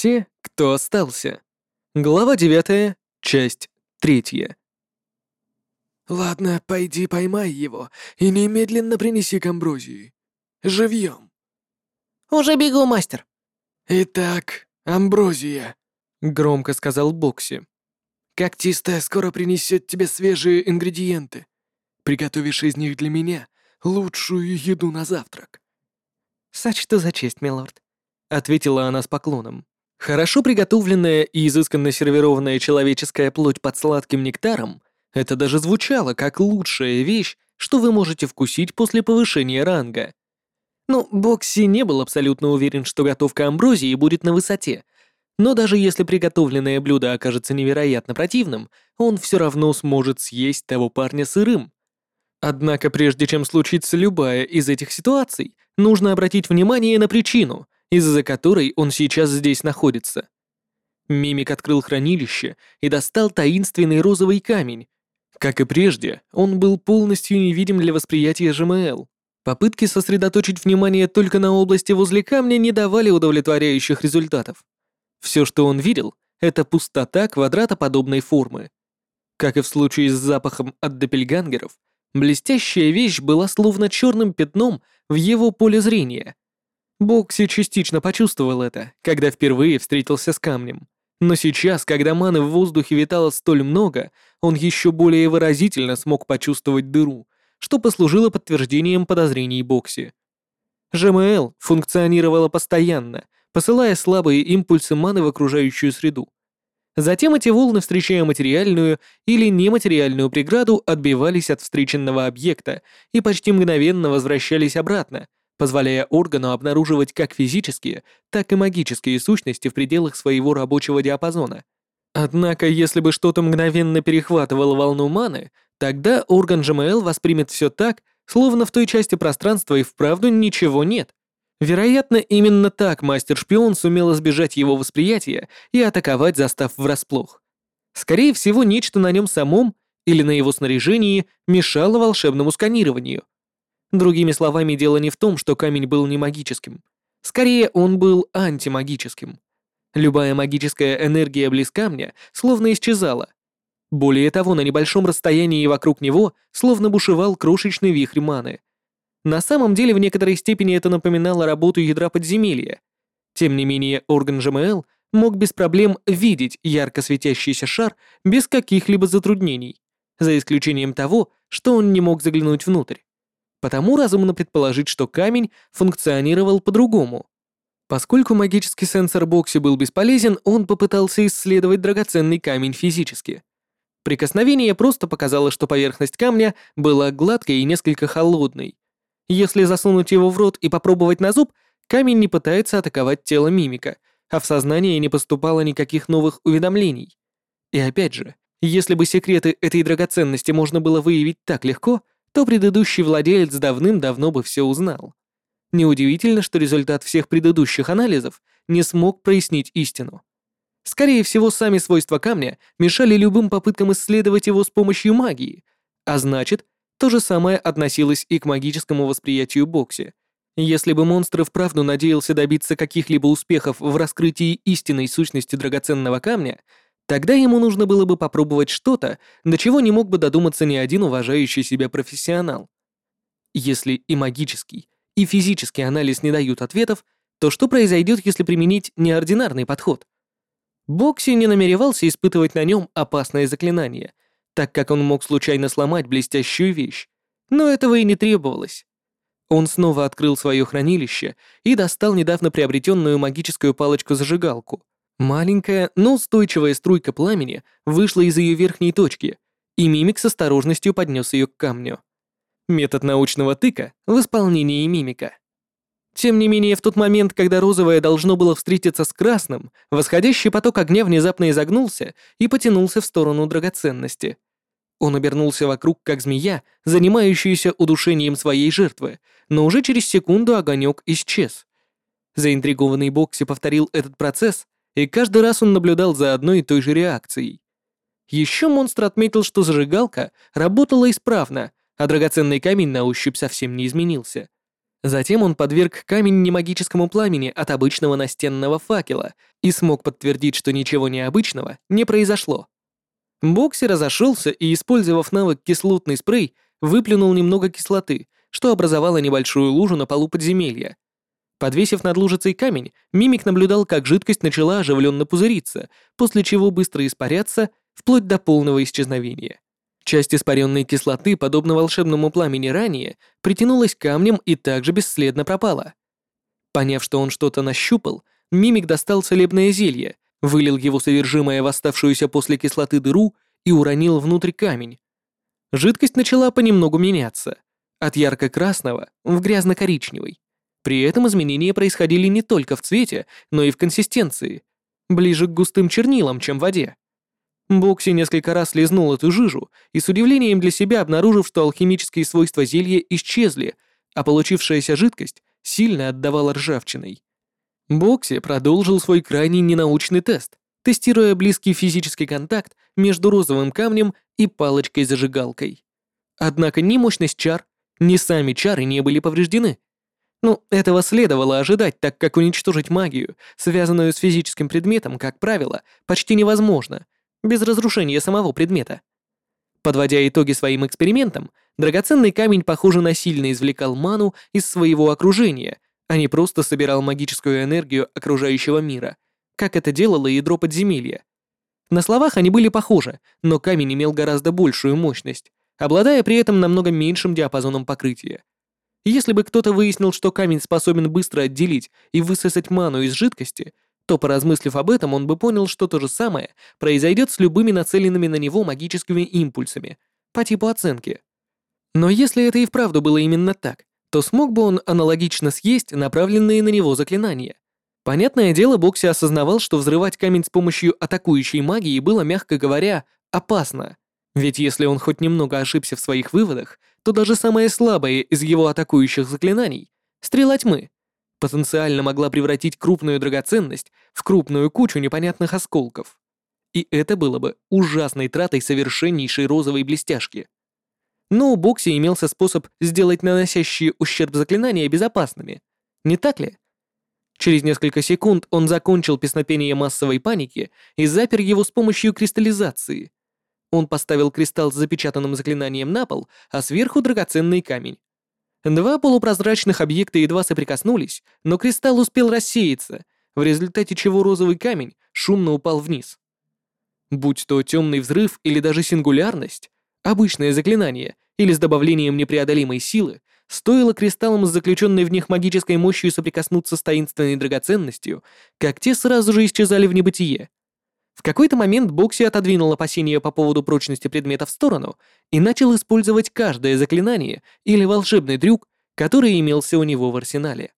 Те, кто остался. Глава 9, часть 3. «Ладно, пойди поймай его и немедленно принеси к Амброзии. Живьем». «Уже бегу, мастер». «Итак, Амброзия», — громко сказал Бокси. «Когтистая скоро принесет тебе свежие ингредиенты. Приготовишь из них для меня лучшую еду на завтрак». «Сочту за честь, милорд», — ответила она с поклоном. Хорошо приготовленная и изысканно сервированная человеческая плоть под сладким нектаром — это даже звучало как лучшая вещь, что вы можете вкусить после повышения ранга. Ну, Бокси не был абсолютно уверен, что готовка амброзии будет на высоте, но даже если приготовленное блюдо окажется невероятно противным, он все равно сможет съесть того парня сырым. Однако прежде чем случится любая из этих ситуаций, нужно обратить внимание на причину, из-за которой он сейчас здесь находится. Мимик открыл хранилище и достал таинственный розовый камень. Как и прежде, он был полностью невидим для восприятия ЖМЛ. Попытки сосредоточить внимание только на области возле камня не давали удовлетворяющих результатов. Все, что он видел, это пустота квадратоподобной формы. Как и в случае с запахом от допельгангеров, блестящая вещь была словно черным пятном в его поле зрения, Бокси частично почувствовал это, когда впервые встретился с камнем. Но сейчас, когда маны в воздухе витало столь много, он еще более выразительно смог почувствовать дыру, что послужило подтверждением подозрений Бокси. ЖМЛ функционировала постоянно, посылая слабые импульсы маны в окружающую среду. Затем эти волны, встречая материальную или нематериальную преграду, отбивались от встреченного объекта и почти мгновенно возвращались обратно, позволяя органу обнаруживать как физические, так и магические сущности в пределах своего рабочего диапазона. Однако, если бы что-то мгновенно перехватывало волну маны, тогда орган ЖМЛ воспримет все так, словно в той части пространства и вправду ничего нет. Вероятно, именно так мастер-шпион сумел избежать его восприятия и атаковать, застав врасплох. Скорее всего, нечто на нем самом или на его снаряжении мешало волшебному сканированию. Другими словами, дело не в том, что камень был не магическим. Скорее, он был антимагическим. Любая магическая энергия близ камня словно исчезала. Более того, на небольшом расстоянии вокруг него словно бушевал крошечный вихрь маны. На самом деле, в некоторой степени это напоминало работу ядра подземелья. Тем не менее, орган ЖМЛ мог без проблем видеть ярко светящийся шар без каких-либо затруднений, за исключением того, что он не мог заглянуть внутрь. Потому разумно предположить, что камень функционировал по-другому. Поскольку магический сенсор Бокси был бесполезен, он попытался исследовать драгоценный камень физически. Прикосновение просто показало, что поверхность камня была гладкой и несколько холодной. Если засунуть его в рот и попробовать на зуб, камень не пытается атаковать тело мимика, а в сознание не поступало никаких новых уведомлений. И опять же, если бы секреты этой драгоценности можно было выявить так легко, то предыдущий владелец давным-давно бы все узнал. Неудивительно, что результат всех предыдущих анализов не смог прояснить истину. Скорее всего, сами свойства камня мешали любым попыткам исследовать его с помощью магии, а значит, то же самое относилось и к магическому восприятию Бокси. Если бы монстр вправду надеялся добиться каких-либо успехов в раскрытии истинной сущности драгоценного камня, Тогда ему нужно было бы попробовать что-то, до чего не мог бы додуматься ни один уважающий себя профессионал. Если и магический, и физический анализ не дают ответов, то что произойдет, если применить неординарный подход? Бокси не намеревался испытывать на нем опасное заклинание, так как он мог случайно сломать блестящую вещь, но этого и не требовалось. Он снова открыл свое хранилище и достал недавно приобретенную магическую палочку-зажигалку. Маленькая, но устойчивая струйка пламени вышла из ее верхней точки, и мимик с осторожностью поднес ее к камню. Метод научного тыка в исполнении мимика. Тем не менее, в тот момент, когда розовое должно было встретиться с красным, восходящий поток огня внезапно изогнулся и потянулся в сторону драгоценности. Он обернулся вокруг, как змея, занимающаяся удушением своей жертвы, но уже через секунду огонек исчез. Заинтригованный Бокси повторил этот процесс, и каждый раз он наблюдал за одной и той же реакцией. Еще монстр отметил, что зажигалка работала исправно, а драгоценный камень на ощупь совсем не изменился. Затем он подверг камень немагическому пламени от обычного настенного факела, и смог подтвердить, что ничего необычного не произошло. Бокси разошелся и, использовав навык кислотный спрей, выплюнул немного кислоты, что образовало небольшую лужу на полу подземелья. Подвесив над лужицей камень, мимик наблюдал, как жидкость начала оживленно пузыриться, после чего быстро испаряться, вплоть до полного исчезновения. Часть испаренной кислоты, подобно волшебному пламени ранее, притянулась камнем и также бесследно пропала. Поняв, что он что-то нащупал, мимик достал целебное зелье, вылил его содержимое в оставшуюся после кислоты дыру и уронил внутрь камень. Жидкость начала понемногу меняться, от ярко-красного в грязно-коричневый. При этом изменения происходили не только в цвете, но и в консистенции, ближе к густым чернилам, чем в воде. Бокси несколько раз лизнул эту жижу и с удивлением для себя обнаружив, что алхимические свойства зелья исчезли, а получившаяся жидкость сильно отдавала ржавчиной. Бокси продолжил свой крайне ненаучный тест, тестируя близкий физический контакт между розовым камнем и палочкой-зажигалкой. Однако ни мощность чар, ни сами чары не были повреждены. Ну, этого следовало ожидать, так как уничтожить магию, связанную с физическим предметом, как правило, почти невозможно, без разрушения самого предмета. Подводя итоги своим экспериментам, драгоценный камень, похоже, насильно извлекал ману из своего окружения, а не просто собирал магическую энергию окружающего мира, как это делало ядро подземелья. На словах они были похожи, но камень имел гораздо большую мощность, обладая при этом намного меньшим диапазоном покрытия. Если бы кто-то выяснил, что камень способен быстро отделить и высосать ману из жидкости, то, поразмыслив об этом, он бы понял, что то же самое произойдет с любыми нацеленными на него магическими импульсами, по типу оценки. Но если это и вправду было именно так, то смог бы он аналогично съесть направленные на него заклинания. Понятное дело, Бокси осознавал, что взрывать камень с помощью атакующей магии было, мягко говоря, опасно. Ведь если он хоть немного ошибся в своих выводах, то даже самое слабое из его атакующих заклинаний — стрела тьмы — потенциально могла превратить крупную драгоценность в крупную кучу непонятных осколков. И это было бы ужасной тратой совершеннейшей розовой блестяшки. Но у Бокси имелся способ сделать наносящие ущерб заклинания безопасными. Не так ли? Через несколько секунд он закончил песнопение массовой паники и запер его с помощью кристаллизации — он поставил кристалл с запечатанным заклинанием на пол, а сверху драгоценный камень. Два полупрозрачных объекта едва соприкоснулись, но кристалл успел рассеяться, в результате чего розовый камень шумно упал вниз. Будь то темный взрыв или даже сингулярность, обычное заклинание или с добавлением непреодолимой силы, стоило кристаллам с заключенной в них магической мощью соприкоснуться с таинственной драгоценностью, как те сразу же исчезали в небытие. В какой-то момент Бокси отодвинул опасения по поводу прочности предмета в сторону и начал использовать каждое заклинание или волшебный трюк, который имелся у него в арсенале.